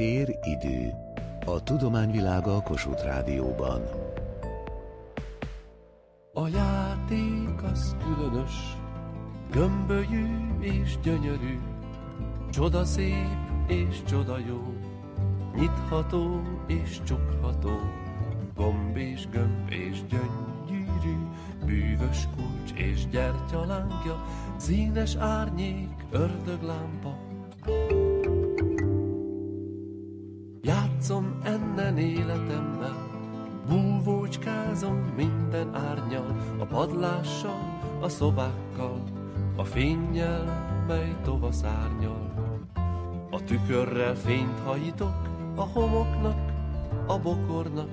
Tér idő. A tudományvilága a Kossuth Rádióban. A játék az különös, gömbölyű és gyönyörű, csoda szép és csoda jó, nyitható és csukható, gomb és gömb és gyöngyűrű, bűvös kulcs és gyertyalánkja, színes árnyék, ördöglámpa. Játszom a padlással, a szobákkal, a fényjel, mely tovaszárnyal. A tükörrel fényt hajítok, a homoknak, a bokornak,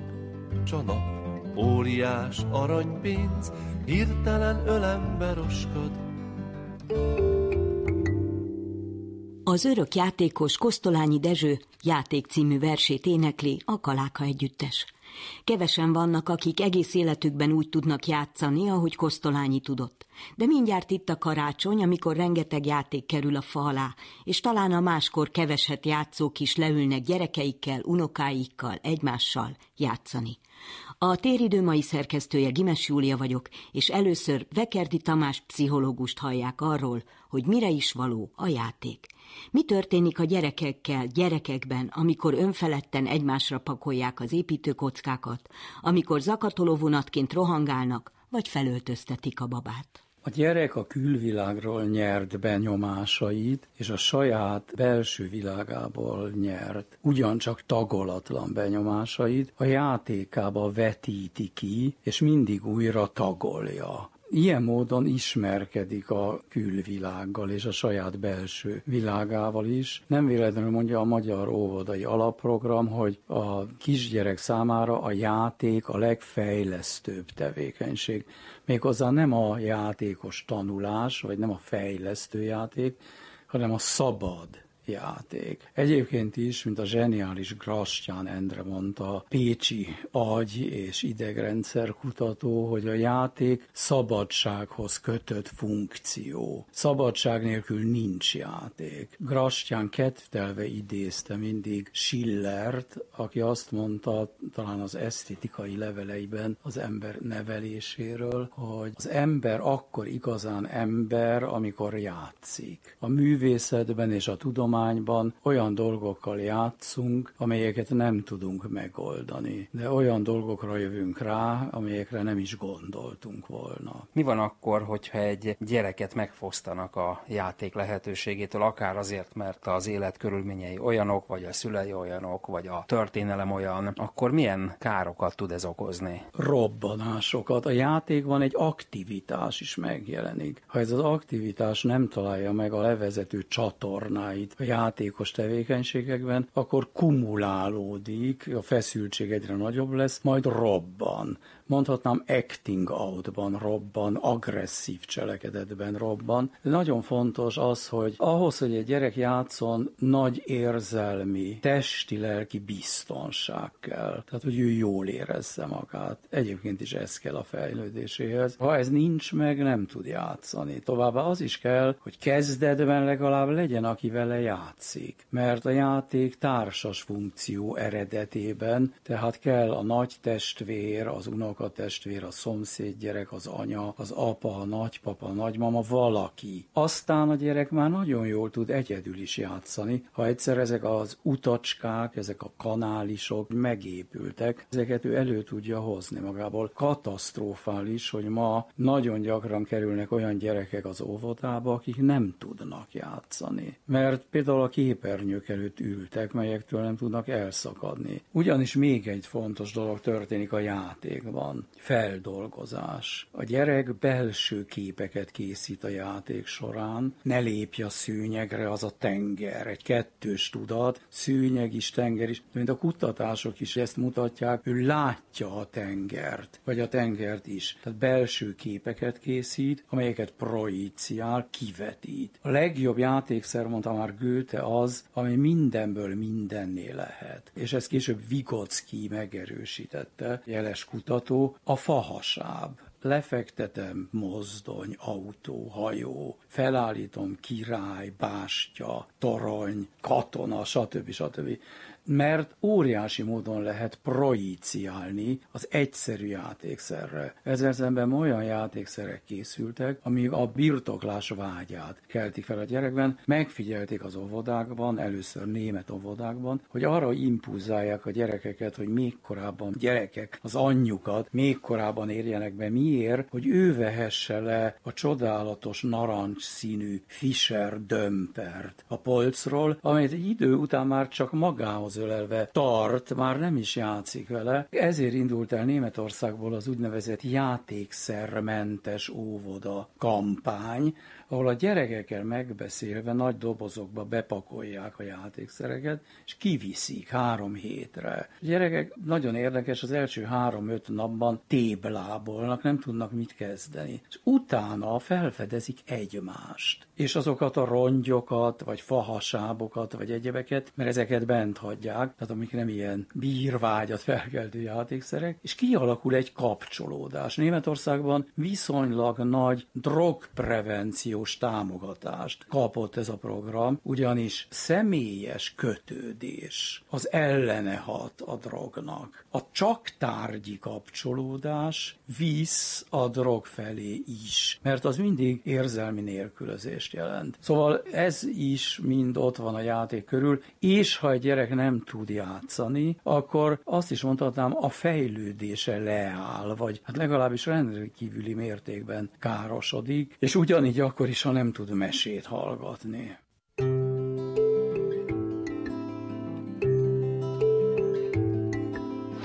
s a nap. Óriás aranypénz, hirtelen ölembe roskad. Az örök játékos Kosztolányi Dezső játék című versét énekli a Kaláka együttes. Kevesen vannak, akik egész életükben úgy tudnak játszani, ahogy Kosztolányi tudott. De mindjárt itt a karácsony, amikor rengeteg játék kerül a fa alá, és talán a máskor keveset játszók is leülnek gyerekeikkel, unokáikkal, egymással játszani. A téridő mai szerkesztője Gimes Júlia vagyok, és először Vekerdi Tamás pszichológust hallják arról, hogy mire is való a játék. Mi történik a gyerekekkel, gyerekekben, amikor önfeledten egymásra pakolják az építőkockákat, amikor zakatoló vonatként rohangálnak, vagy felöltöztetik a babát? A gyerek a külvilágról nyert benyomásait, és a saját belső világából nyert ugyancsak tagolatlan benyomásait, a játékába vetíti ki, és mindig újra tagolja. Ilyen módon ismerkedik a külvilággal és a saját belső világával is. Nem véletlenül mondja a Magyar Óvodai Alapprogram, hogy a kisgyerek számára a játék a legfejlesztőbb tevékenység. Méghozzá nem a játékos tanulás, vagy nem a fejlesztő játék, hanem a szabad játék. Egyébként is, mint a zseniális Grastyán Endre mondta, Pécsi agy és idegrendszer kutató, hogy a játék szabadsághoz kötött funkció. Szabadság nélkül nincs játék. Grastyán kedvtelve idézte mindig Schillert, aki azt mondta, talán az esztétikai leveleiben az ember neveléséről, hogy az ember akkor igazán ember, amikor játszik. A művészetben és a tudományban tudományban olyan dolgokkal játszunk, amelyeket nem tudunk megoldani, de olyan dolgokra jövünk rá, amelyekre nem is gondoltunk volna. Mi van akkor, hogyha egy gyereket megfosztanak a játék lehetőségétől, akár azért, mert az élet körülményei olyanok, vagy a szülei olyanok, vagy a történelem olyan, akkor milyen károkat tud ez okozni? Robbanásokat. A játékban egy aktivitás is megjelenik. Ha ez az aktivitás nem találja meg a levezető csatornáit a játékos tevékenységekben, akkor kumulálódik, a feszültség egyre nagyobb lesz, majd robban mondhatnám acting outban robban, agresszív cselekedetben robban. De nagyon fontos az, hogy ahhoz, hogy egy gyerek játszon, nagy érzelmi, testi-lelki biztonság kell. Tehát, hogy ő jól érezze magát. Egyébként is ez kell a fejlődéséhez. Ha ez nincs meg, nem tud játszani. Továbbá az is kell, hogy kezdetben legalább legyen, aki vele játszik. Mert a játék társas funkció eredetében, tehát kell a nagy testvér, az unok unokatestvér, a szomszéd gyerek, az anya, az apa, a nagypapa, a nagymama, valaki. Aztán a gyerek már nagyon jól tud egyedül is játszani, ha egyszer ezek az utacskák, ezek a kanálisok megépültek, ezeket ő elő tudja hozni magából. Katasztrofális, hogy ma nagyon gyakran kerülnek olyan gyerekek az óvodába, akik nem tudnak játszani. Mert például a képernyők előtt ültek, melyektől nem tudnak elszakadni. Ugyanis még egy fontos dolog történik a játékban van feldolgozás. A gyerek belső képeket készít a játék során, ne lépj a szűnyegre, az a tenger, egy kettős tudat, szűnyeg is, tenger is, mint a kutatások is ezt mutatják, ő látja a tengert, vagy a tengert is. Tehát belső képeket készít, amelyeket projiciál, kivetít. A legjobb játékszer, mondta már Goethe, az, ami mindenből mindenné lehet. És ezt később Vygotsky megerősítette, jeles kutató, a fahasáb. Lefektetem mozdony, autó, hajó, felállítom király, bástya, torony, katona, stb. stb. Mert óriási módon lehet projiciálni az egyszerű játékszerre. Ezzel szemben olyan játékszerek készültek, ami a birtoklás vágyát keltik fel a gyerekben. Megfigyelték az óvodákban, először német óvodákban, hogy arra impulzálják a gyerekeket, hogy még korábban gyerekek az anyjukat még korábban érjenek be. Miért? Hogy ő vehesse le a csodálatos narancs színű Fischer dömpert a polcról, amelyet egy idő után már csak magához ölelve tart, már nem is játszik vele. Ezért indult el Németországból az úgynevezett játékszermentes óvoda kampány, ahol a gyerekekkel megbeszélve nagy dobozokba bepakolják a játékszereket, és kiviszik három hétre. A gyerekek nagyon érdekes, az első három-öt napban téblábolnak, nem tudnak mit kezdeni. És utána felfedezik egymást. És azokat a rongyokat, vagy fahasábokat, vagy egyebeket, mert ezeket bent hagyják, tehát amik nem ilyen bírvágyat felkeltő játékszerek, és kialakul egy kapcsolódás. Németországban viszonylag nagy drogprevenció uniós támogatást kapott ez a program, ugyanis személyes kötődés az ellene hat a drognak. A csak tárgyi kapcsolódás visz a drog felé is, mert az mindig érzelmi nélkülözést jelent. Szóval ez is mind ott van a játék körül, és ha egy gyerek nem tud játszani, akkor azt is mondhatnám, a fejlődése leáll, vagy hát legalábbis rendkívüli mértékben károsodik, és ugyanígy akkor akkor is, ha nem tud mesét hallgatni.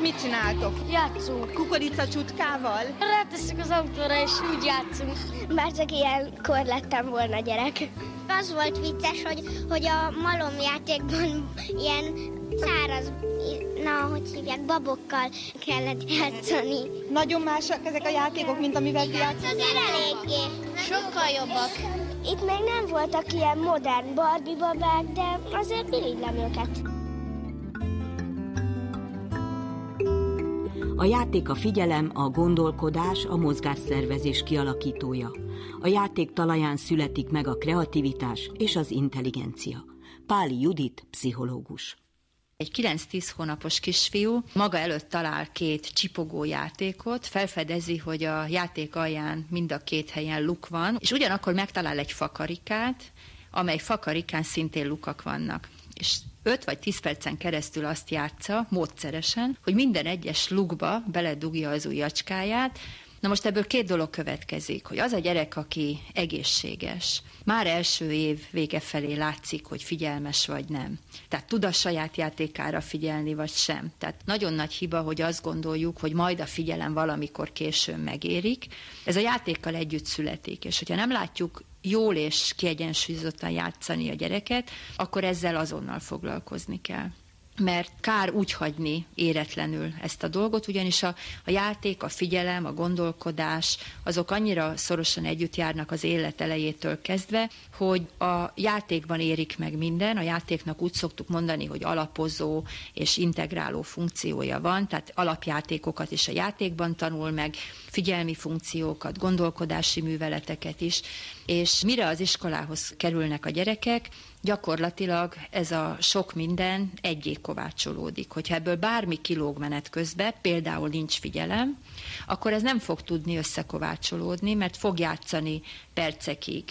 Mit csináltok? Játszunk. Kukorica csutkával? Rátesszük az autóra, és úgy játszunk. Már csak ilyenkor lettem volna gyerek. Az volt vicces, hogy, hogy a malomjátékban ilyen száraz, na, hogy hívják, babokkal kellett játszani. Nagyon másak ezek a játékok, mint amivel ti játszott? Azért eléggé. Sokkal jobbak. Itt még nem voltak ilyen modern Barbie babák, de azért birigylem őket. A játék a figyelem, a gondolkodás, a mozgásszervezés kialakítója. A játék talaján születik meg a kreativitás és az intelligencia. Páli Judit, pszichológus. Egy 9-10 hónapos kisfiú maga előtt talál két csipogó játékot, felfedezi, hogy a játék alján mind a két helyen luk van, és ugyanakkor megtalál egy fakarikát, amely fakarikán szintén lukak vannak. És 5 vagy 10 percen keresztül azt játsza, módszeresen, hogy minden egyes lukba beledugja az ujjacskáját, Na most ebből két dolog következik, hogy az a gyerek, aki egészséges, már első év vége felé látszik, hogy figyelmes vagy nem. Tehát tud a saját játékára figyelni, vagy sem. Tehát nagyon nagy hiba, hogy azt gondoljuk, hogy majd a figyelem valamikor későn megérik. Ez a játékkal együtt születik, és hogyha nem látjuk jól és kiegyensúlyozottan játszani a gyereket, akkor ezzel azonnal foglalkozni kell mert kár úgy hagyni éretlenül ezt a dolgot, ugyanis a, a játék, a figyelem, a gondolkodás, azok annyira szorosan együtt járnak az élet elejétől kezdve, hogy a játékban érik meg minden, a játéknak úgy szoktuk mondani, hogy alapozó és integráló funkciója van, tehát alapjátékokat is a játékban tanul meg, figyelmi funkciókat, gondolkodási műveleteket is, és mire az iskolához kerülnek a gyerekek, gyakorlatilag ez a sok minden egyé kovácsolódik. Hogyha ebből bármi kilóg menet közben, például nincs figyelem, akkor ez nem fog tudni összekovácsolódni, mert fog játszani percekig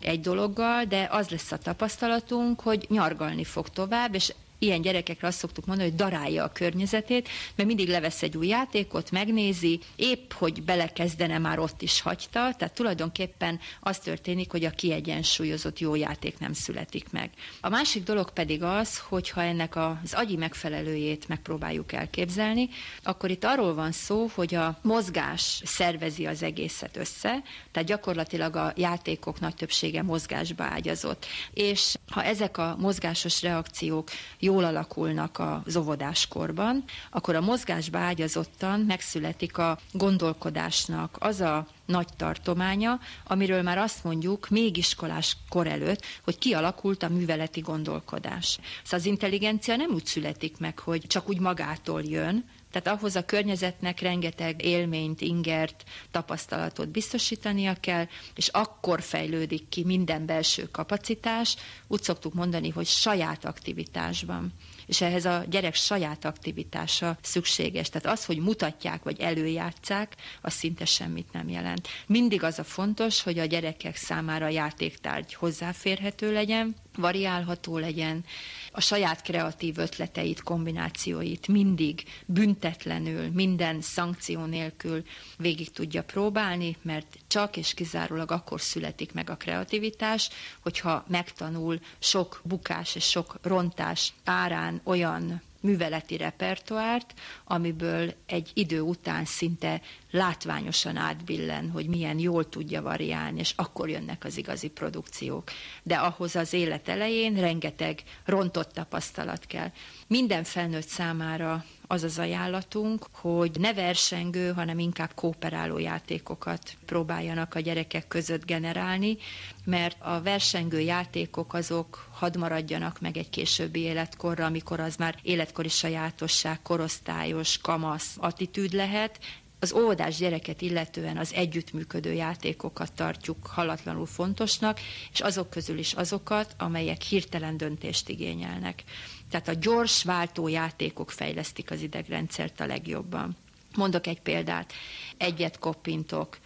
egy dologgal, de az lesz a tapasztalatunk, hogy nyargalni fog tovább, és ilyen gyerekekre azt szoktuk mondani, hogy darálja a környezetét, mert mindig levesz egy új játékot, megnézi, épp hogy belekezdene, már ott is hagyta, tehát tulajdonképpen az történik, hogy a kiegyensúlyozott jó játék nem születik meg. A másik dolog pedig az, hogyha ennek az agyi megfelelőjét megpróbáljuk elképzelni, akkor itt arról van szó, hogy a mozgás szervezi az egészet össze, tehát gyakorlatilag a játékok nagy többsége mozgásba ágyazott. És ha ezek a mozgásos reakciók jól alakulnak az óvodáskorban, akkor a mozgásba ágyazottan megszületik a gondolkodásnak az a nagy tartománya, amiről már azt mondjuk még iskolás kor előtt, hogy kialakult a műveleti gondolkodás. Szóval az intelligencia nem úgy születik meg, hogy csak úgy magától jön, Tehát ahhoz a környezetnek rengeteg élményt, ingert, tapasztalatot biztosítania kell, és akkor fejlődik ki minden belső kapacitás, úgy szoktuk mondani, hogy saját aktivitásban és ehhez a gyerek saját aktivitása szükséges. Tehát az, hogy mutatják vagy előjátszák, az szinte semmit nem jelent. Mindig az a fontos, hogy a gyerekek számára a játéktárgy hozzáférhető legyen, variálható legyen, a saját kreatív ötleteit, kombinációit mindig büntetlenül, minden szankció nélkül végig tudja próbálni, mert csak és kizárólag akkor születik meg a kreativitás, hogyha megtanul sok bukás és sok rontás árán olyan műveleti repertoárt, amiből egy idő után szinte látványosan átbillen, hogy milyen jól tudja variálni, és akkor jönnek az igazi produkciók. De ahhoz az élet elején rengeteg rontott tapasztalat kell. Minden felnőtt számára az az ajánlatunk, hogy ne versengő, hanem inkább kooperáló játékokat próbáljanak a gyerekek között generálni, mert a versengő játékok azok hadd maradjanak meg egy későbbi életkorra, amikor az már életkori sajátosság, korosztályos, kamasz attitűd lehet, az óvodás gyereket illetően az együttműködő játékokat tartjuk halatlanul fontosnak, és azok közül is azokat, amelyek hirtelen döntést igényelnek. Tehát a gyors váltó játékok fejlesztik az idegrendszert a legjobban. Mondok egy példát. Egyet koppintok,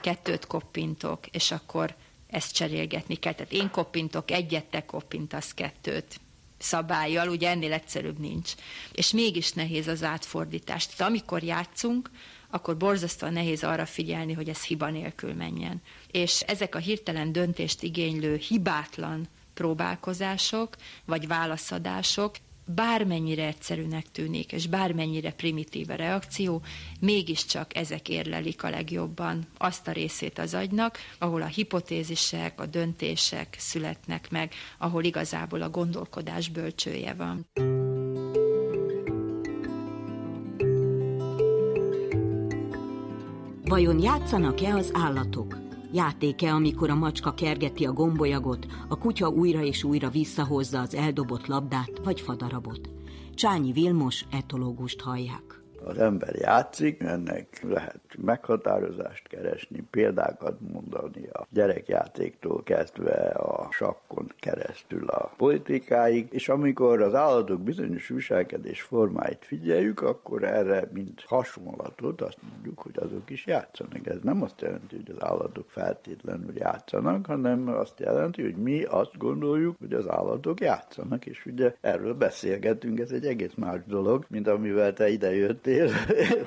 kettőt koppintok, és akkor ezt cserélgetni kell. Tehát én koppintok egyet, te koppintasz kettőt szabályjal, ugye ennél egyszerűbb nincs. És mégis nehéz az átfordítás. Tehát amikor játszunk, akkor borzasztóan nehéz arra figyelni, hogy ez hiba nélkül menjen. És ezek a hirtelen döntést igénylő hibátlan próbálkozások, vagy válaszadások, bármennyire egyszerűnek tűnik, és bármennyire primitív a reakció, mégiscsak ezek érlelik a legjobban azt a részét az agynak, ahol a hipotézisek, a döntések születnek meg, ahol igazából a gondolkodás bölcsője van. Vajon játszanak-e az állatok? Játéke, amikor a macska kergeti a gombolyagot, a kutya újra és újra visszahozza az eldobott labdát vagy fadarabot. Csányi Vilmos etológust hallják az ember játszik, ennek lehet meghatározást keresni, példákat mondani a gyerekjátéktól kezdve a sakkon keresztül a politikáig, és amikor az állatok bizonyos viselkedés formáit figyeljük, akkor erre, mint hasonlatot azt mondjuk, hogy azok is játszanak. Ez nem azt jelenti, hogy az állatok feltétlenül játszanak, hanem azt jelenti, hogy mi azt gondoljuk, hogy az állatok játszanak, és ugye erről beszélgetünk, ez egy egész más dolog, mint amivel te idejöttél, beszél,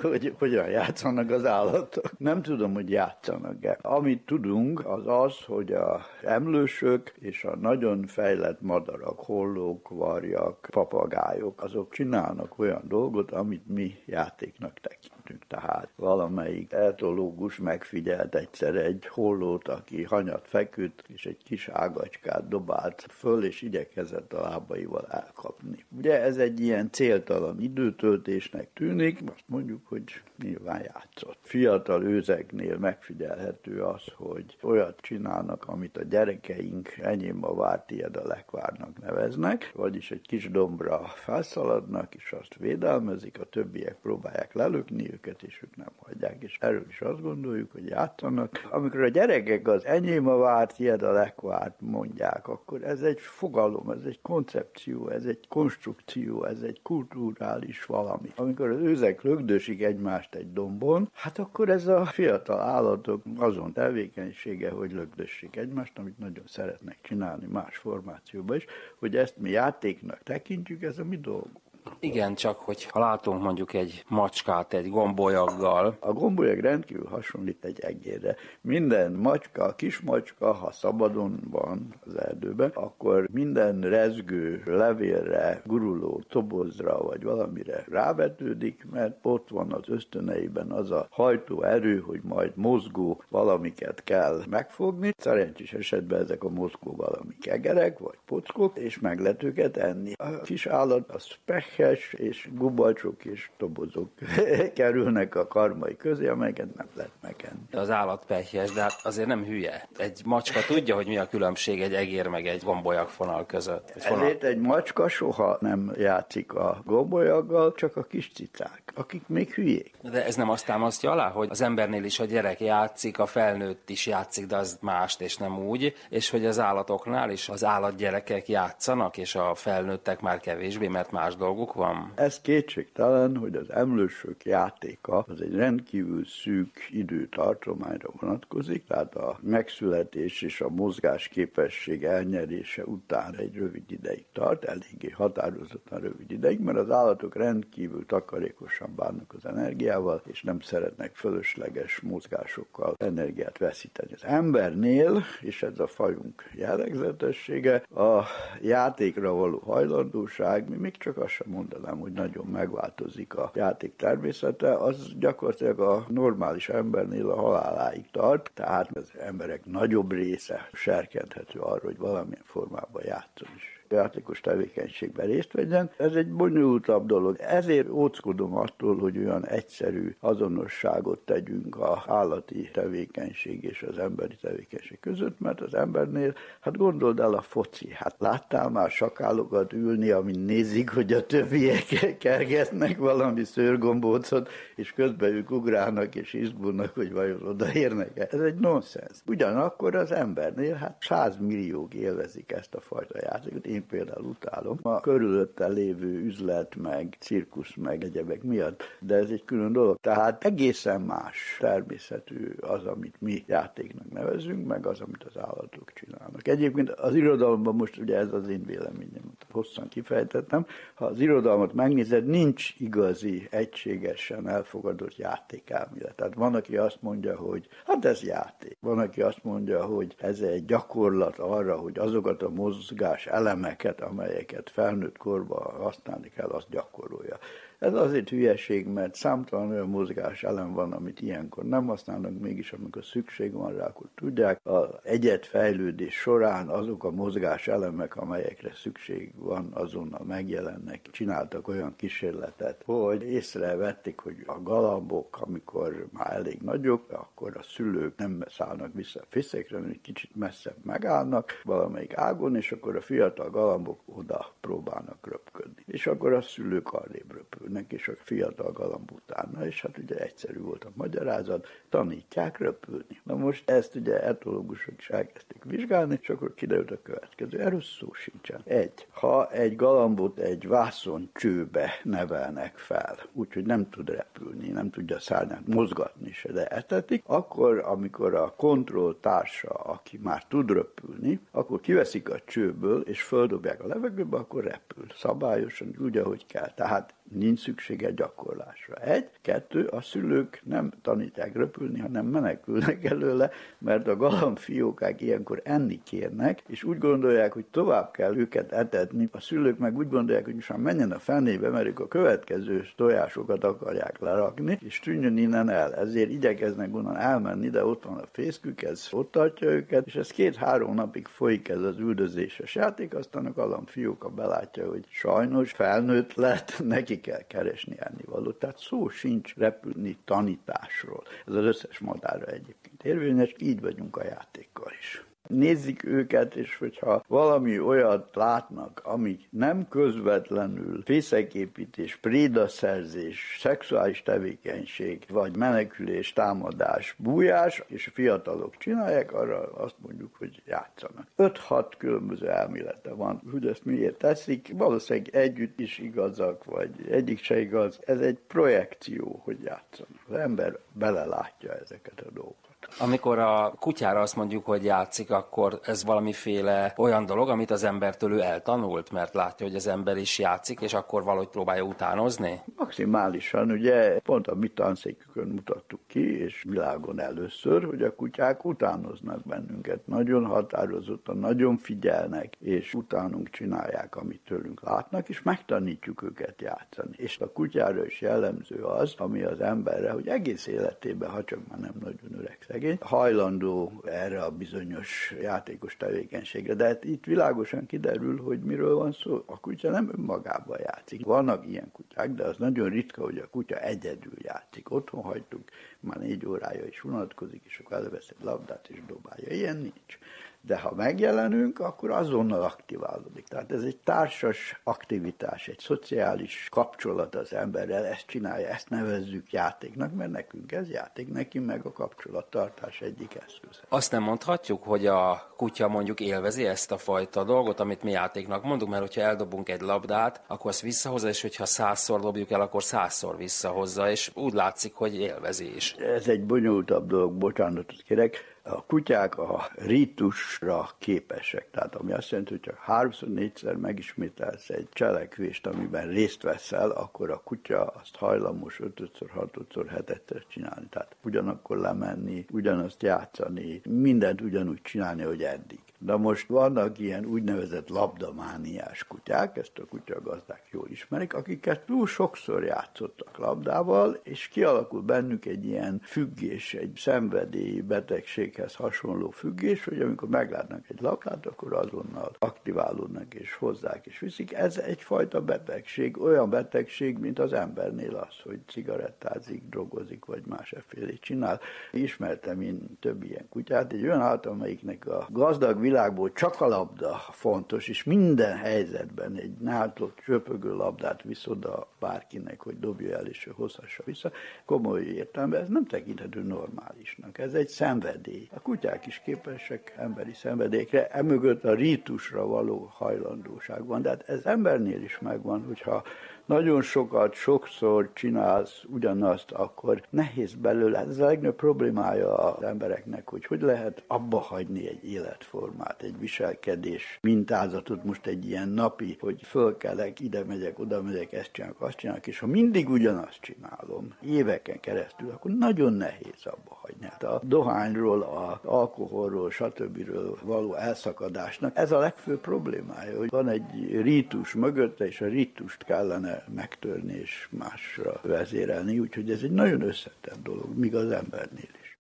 hogy hogyan játszanak az állatok. Nem tudom, hogy játszanak-e. Amit tudunk, az az, hogy a emlősök és a nagyon fejlett madarak, hollók, varjak, papagájok, azok csinálnak olyan dolgot, amit mi játéknak tekintünk. Tehát valamelyik etológus megfigyelt egyszer egy hollót, aki hanyat feküdt, és egy kis ágacskát dobált föl, és igyekezett a lábaival elkapni. Ugye ez egy ilyen céltalan időtöltésnek tűnik, azt mondjuk, hogy nyilván játszott. Fiatal őzeknél megfigyelhető az, hogy olyat csinálnak, amit a gyerekeink enyém a vár, tied a lekvárnak neveznek, vagyis egy kis dombra felszaladnak, és azt védelmezik, a többiek próbálják lelökni őket, és ők nem hagyják, és erről is azt gondoljuk, hogy játszanak. Amikor a gyerekek az enyém a vár, tied a lekvárt mondják, akkor ez egy fogalom, ez egy koncepció, ez egy konstrukció, ez egy kulturális valami. Amikor az őzek lögdösik egymást egy dombon, hát akkor ez a fiatal állatok azon tevékenysége, hogy lögdössék egymást, amit nagyon szeretnek csinálni más formációban is, hogy ezt mi játéknak tekintjük, ez a mi dolgunk. Igen, csak hogy ha látunk mondjuk egy macskát egy gombolyaggal. A gombolyag rendkívül hasonlít egy egérre. Minden macska, kis macska, ha szabadon van az erdőben, akkor minden rezgő levélre, guruló tobozra vagy valamire rávetődik, mert ott van az ösztöneiben az a hajtó erő, hogy majd mozgó valamiket kell megfogni. Szerencsés esetben ezek a mozgó valami kegerek vagy pockok, és meg lehet őket enni. A kis állat az pech pekhes, és gubacsok és tobozok kerülnek a karmai közé, amelyeket nem lehet megenni. Az állat pekhes, de hát azért nem hülye. Egy macska tudja, hogy mi a különbség egy egér meg egy gombolyak fonal között. Egy fonal. Ezért egy macska soha nem játszik a gombolyaggal, csak a kis cicák, akik még hülyék. De ez nem azt támasztja alá, hogy az embernél is a gyerek játszik, a felnőtt is játszik, de az mást és nem úgy, és hogy az állatoknál is az állatgyerekek játszanak, és a felnőttek már kevésbé, mert más dolguk van? Ez kétségtelen, hogy az emlősök játéka az egy rendkívül szűk időtartományra vonatkozik, tehát a megszületés és a mozgás képesség elnyerése után egy rövid ideig tart, eléggé határozottan rövid ideig, mert az állatok rendkívül takarékosan bánnak az energiával, és nem szeretnek fölösleges mozgásokkal energiát veszíteni. Az embernél, és ez a fajunk jellegzetessége, a játékra való hajlandóság, mi még csak azt sem mondanám, hogy nagyon megváltozik a játék természete, az gyakorlatilag a normális embernél a haláláig tart, tehát az emberek nagyobb része serkedhető arra, hogy valamilyen formában játszon is játékos tevékenységben részt vegyen. Ez egy bonyolultabb dolog. Ezért óckodom attól, hogy olyan egyszerű azonosságot tegyünk a állati tevékenység és az emberi tevékenység között, mert az embernél, hát gondold el a foci, hát láttál már sakálokat ülni, amin nézik, hogy a többiek kergetnek valami szőrgombócot, és közben ők ugrálnak és izgulnak, hogy vajon odaérnek -e. Ez egy nonsens. Ugyanakkor az embernél hát százmilliók élvezik ezt a fajta játékot. Én például utálom. A körülötte lévő üzlet, meg cirkusz, meg egyebek miatt, de ez egy külön dolog. Tehát egészen más természetű az, amit mi játéknak nevezünk, meg az, amit az állatok csinálnak. Egyébként az irodalomban most ugye ez az én véleményem, hosszan kifejtettem, ha az irodalmat megnézed, nincs igazi, egységesen elfogadott játékelmélet. Tehát van, aki azt mondja, hogy hát ez játék. Van, aki azt mondja, hogy ez egy gyakorlat arra, hogy azokat a mozgás elemek, elemeket, amelyeket felnőtt korban használni kell, azt gyakorolja. Ez azért hülyeség, mert számtalan olyan mozgás elem van, amit ilyenkor nem használnak, mégis amikor szükség van rá, akkor tudják. A egyet fejlődés során azok a mozgás elemek, amelyekre szükség van, azonnal megjelennek. Csináltak olyan kísérletet, hogy észrevették, hogy a galambok, amikor már elég nagyok, akkor a szülők nem szállnak vissza a fészekre, hanem egy kicsit messzebb megállnak valamelyik ágon, és akkor a fiatal galambok oda próbálnak röpködni. És akkor a szülők arrébb röpülnek röpülnek, és a fiatal galamb utána, és hát ugye egyszerű volt a magyarázat, tanítják röpülni. Na most ezt ugye etológusok is elkezdték vizsgálni, és akkor kiderült a következő. Erről szó sincsen. Egy, ha egy galambot egy vászon csőbe nevelnek fel, úgyhogy nem tud repülni, nem tudja szárnyát mozgatni se, de etetik, akkor, amikor a kontrolltársa, aki már tud röpülni, akkor kiveszik a csőből, és földobják a levegőbe, akkor repül. Szabályosan, úgy, ahogy kell. Tehát nincs szüksége gyakorlásra. Egy, kettő, a szülők nem tanítják röpülni, hanem menekülnek előle, mert a galambfiókák ilyenkor enni kérnek, és úgy gondolják, hogy tovább kell őket etetni. A szülők meg úgy gondolják, hogy most már menjen a fenébe, mert ők a következő tojásokat akarják lerakni, és tűnjön innen el. Ezért igyekeznek onnan elmenni, de ott van a fészkük, ez ott tartja őket, és ez két-három napig folyik ez az üldözéses játék, aztán a galambfióka belátja, hogy sajnos felnőtt lett, neki ki kell keresni ennivalót. Tehát szó sincs repülni tanításról. Ez az összes madárra egyébként érvényes, így vagyunk a játékkal is nézik őket, és hogyha valami olyat látnak, ami nem közvetlenül fészeképítés, prédaszerzés, szexuális tevékenység, vagy menekülés, támadás, bújás, és a fiatalok csinálják, arra azt mondjuk, hogy játszanak. 5-6 különböző elmélete van, hogy ezt miért teszik, valószínűleg együtt is igazak, vagy egyik se igaz. Ez egy projekció, hogy játszanak. Az ember belelátja ezeket a dolgokat. Amikor a kutyára azt mondjuk, hogy játszik, akkor ez valamiféle olyan dolog, amit az embertől ő eltanult, mert látja, hogy az ember is játszik, és akkor valahogy próbálja utánozni? Maximálisan, ugye pont a mi tanszékükön mutattuk ki és világon először, hogy a kutyák utánoznak bennünket. Nagyon határozottan, nagyon figyelnek, és utánunk csinálják, amit tőlünk látnak, és megtanítjuk őket játszani. És a kutyára is jellemző az, ami az emberre, hogy egész életében, ha csak már nem nagyon öreg szegény, hajlandó erre a bizonyos játékos tevékenységre. De hát itt világosan kiderül, hogy miről van szó. A kutya nem önmagában játszik. Vannak ilyen kutyák, de az nagyon ritka, hogy a kutya egyedül játszik. Otthon hagytuk, már négy órája is unatkozik, és akkor elvesz egy labdát és dobálja. Ilyen nincs de ha megjelenünk, akkor azonnal aktiválódik. Tehát ez egy társas aktivitás, egy szociális kapcsolat az emberrel, ezt csinálja, ezt nevezzük játéknak, mert nekünk ez játék, neki meg a kapcsolattartás egyik eszköz. Azt nem mondhatjuk, hogy a kutya mondjuk élvezi ezt a fajta dolgot, amit mi játéknak mondunk, mert hogyha eldobunk egy labdát, akkor azt visszahozza, és hogyha százszor dobjuk el, akkor százszor visszahozza, és úgy látszik, hogy élvezi is. Ez egy bonyolultabb dolog, bocsánatot kérek a kutyák a rítusra képesek. Tehát ami azt jelenti, hogy csak háromszor, négyszer megismételsz egy cselekvést, amiben részt veszel, akkor a kutya azt hajlamos ötödször, hatodszor, hetetszer csinálni. Tehát ugyanakkor lemenni, ugyanazt játszani, mindent ugyanúgy csinálni, hogy eddig. De most vannak ilyen úgynevezett labdamániás kutyák, ezt a kutyagazdák jól ismerik, akiket túl sokszor játszottak labdával, és kialakul bennük egy ilyen függés, egy szenvedély, betegséghez hasonló függés, hogy amikor meglátnak egy labdát, akkor azonnal aktiválódnak és hozzák és viszik. Ez egyfajta betegség, olyan betegség, mint az embernél az, hogy cigarettázik, drogozik, vagy más effélét csinál. Ismertem én több ilyen kutyát, egy olyan által, amelyiknek a gazdag világból csak a labda fontos, és minden helyzetben egy nátlott, csöpögő labdát visz oda bárkinek, hogy dobja el, és hozhassa vissza. Komoly értelme, ez nem tekinthető normálisnak. Ez egy szenvedély. A kutyák is képesek emberi szenvedélyekre, emögött a rítusra való hajlandóság van, de hát ez embernél is megvan, hogyha nagyon sokat, sokszor csinálsz ugyanazt, akkor nehéz belőle. Ez a legnagyobb problémája az embereknek, hogy hogy lehet abba hagyni egy életformát, egy viselkedés mintázatot, most egy ilyen napi, hogy fölkelek, ide megyek, oda megyek, ezt csinálok, azt csinálok, és ha mindig ugyanazt csinálom, éveken keresztül, akkor nagyon nehéz abba hagyni. Hát a dohányról, a alkoholról, stb. való elszakadásnak ez a legfőbb problémája, hogy van egy rítus mögötte, és a rítust kellene megtörni és másra vezérelni, úgyhogy ez egy nagyon összetett dolog, míg az embernél is.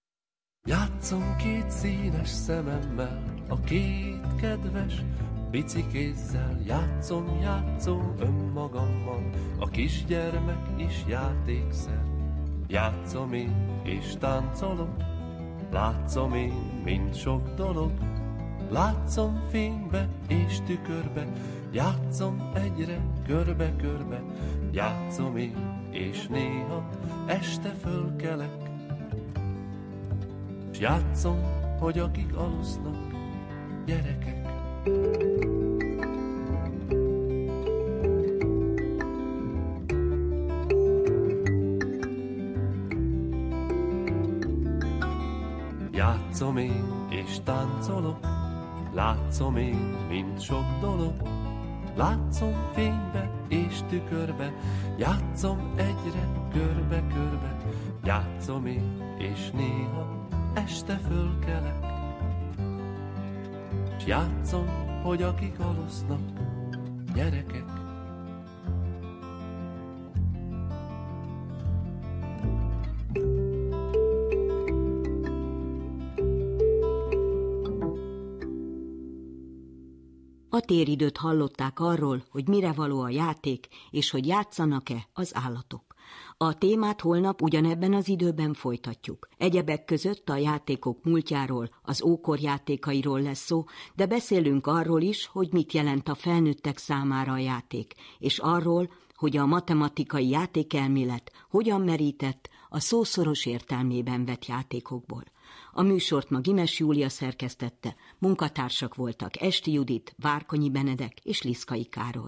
Játszom két színes szememmel, a két kedves bicikézzel, játszom, játszom önmagammal, a kisgyermek is játékszer. Játszom én és táncolok, látszom én, mint sok dolog, látszom fénybe és tükörbe, Játszom egyre körbe-körbe, játszom én, és néha este fölkelek. S játszom, hogy akik alusznak, gyerekek. Játszom én, és táncolok, látszom én, mint sok dolog, Látszom fénybe és tükörbe, játszom egyre körbe-körbe, játszom én, és néha este fölkelek. S játszom, hogy akik alusznak, gyerekek. A téridőt hallották arról, hogy mire való a játék, és hogy játszanak-e az állatok. A témát holnap ugyanebben az időben folytatjuk. Egyebek között a játékok múltjáról, az ókor játékairól lesz szó, de beszélünk arról is, hogy mit jelent a felnőttek számára a játék, és arról, hogy a matematikai játékelmélet hogyan merített a szószoros értelmében vett játékokból. A műsort ma Gimes Júlia szerkesztette, munkatársak voltak Esti Judit, Várkonyi Benedek és Liszkai Károly.